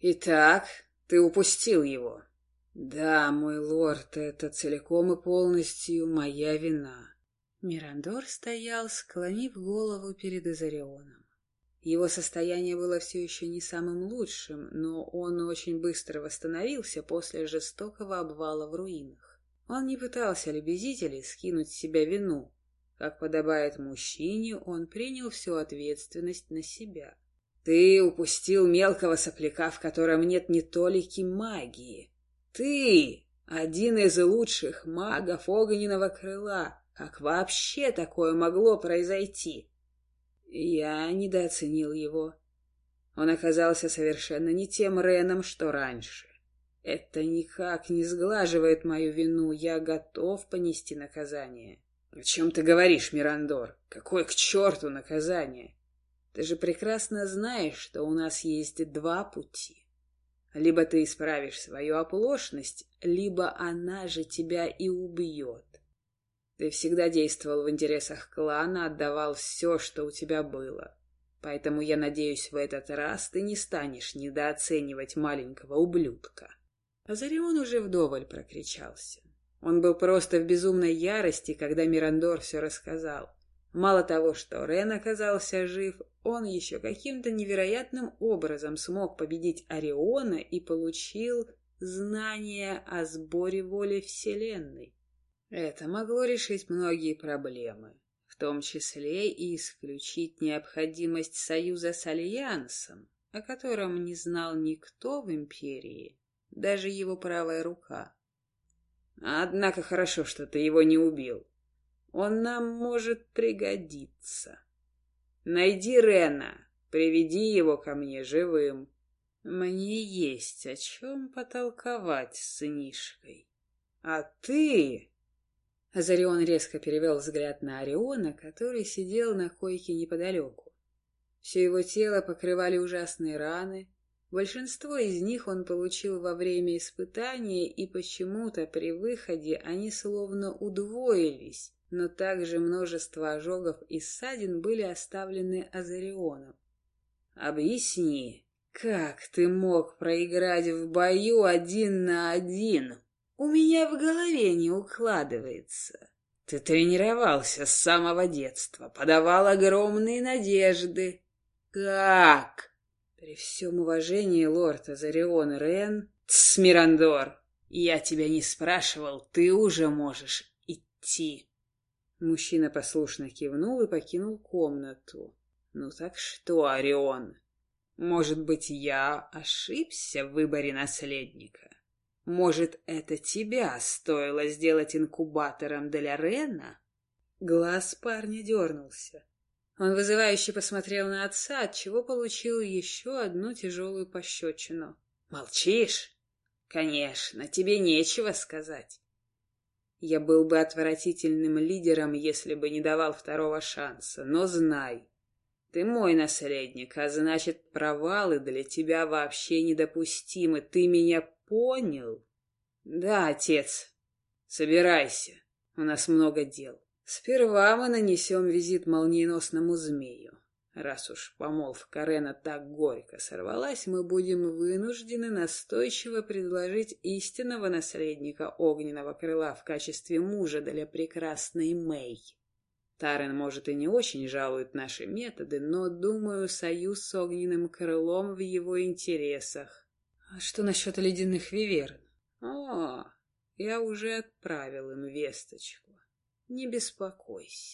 Итак, ты упустил его. Да, мой лорд, это целиком и полностью моя вина. Мирандор стоял, склонив голову перед Изарионом. Его состояние было все еще не самым лучшим, но он очень быстро восстановился после жестокого обвала в руинах. Он не пытался лебезить скинуть с себя вину. Как подобает мужчине, он принял всю ответственность на себя. «Ты упустил мелкого сопляка, в котором нет ни толики магии. Ты один из лучших магов огненного крыла, как вообще такое могло произойти? Я недооценил его. Он оказался совершенно не тем Реном, что раньше. Это никак не сглаживает мою вину. Я готов понести наказание. О чем ты говоришь, Мирандор? Какое к черту наказание? Ты же прекрасно знаешь, что у нас есть два пути. Либо ты исправишь свою оплошность, либо она же тебя и убьет. Ты всегда действовал в интересах клана, отдавал все, что у тебя было. Поэтому я надеюсь, в этот раз ты не станешь недооценивать маленького ублюдка. Азарион уже вдоволь прокричался. Он был просто в безумной ярости, когда Мирандор все рассказал. Мало того, что Рен оказался жив, он еще каким-то невероятным образом смог победить Ориона и получил знания о сборе воли Вселенной. Это могло решить многие проблемы, в том числе и исключить необходимость союза с Альянсом, о котором не знал никто в Империи, даже его правая рука. Однако хорошо, что ты его не убил. Он нам может пригодиться. Найди Рена, приведи его ко мне живым. Мне есть о чем потолковать с сынишкой. А ты... Азарион резко перевел взгляд на Ориона, который сидел на койке неподалеку. Все его тело покрывали ужасные раны. Большинство из них он получил во время испытания, и почему-то при выходе они словно удвоились, но также множество ожогов и ссадин были оставлены Азарионом. «Объясни, как ты мог проиграть в бою один на один?» У меня в голове не укладывается. Ты тренировался с самого детства, подавал огромные надежды. Как? При всем уважении, лорд Азарион Рен... Тсс, Мирандор, я тебя не спрашивал, ты уже можешь идти. Мужчина послушно кивнул и покинул комнату. Ну так что, Орион, может быть, я ошибся в выборе наследника? Может, это тебя стоило сделать инкубатором для Рена? Глаз парня дернулся. Он вызывающе посмотрел на отца, отчего получил еще одну тяжелую пощечину. «Молчишь? Конечно, тебе нечего сказать. Я был бы отвратительным лидером, если бы не давал второго шанса, но знай, ты мой наследник, а значит, провалы для тебя вообще недопустимы. Ты меня понял? Да, отец. Собирайся. У нас много дел. Сперва мы нанесем визит молниеносному змею. Раз уж помолвка Рена так горько сорвалась, мы будем вынуждены настойчиво предложить истинного наследника огненного крыла в качестве мужа для прекрасной Мэй. Тарен, может, и не очень жалует наши методы, но, думаю, союз с огненным крылом в его интересах. А что насчет ледяных виверн? О, я уже отправил им весточку. Не беспокойся.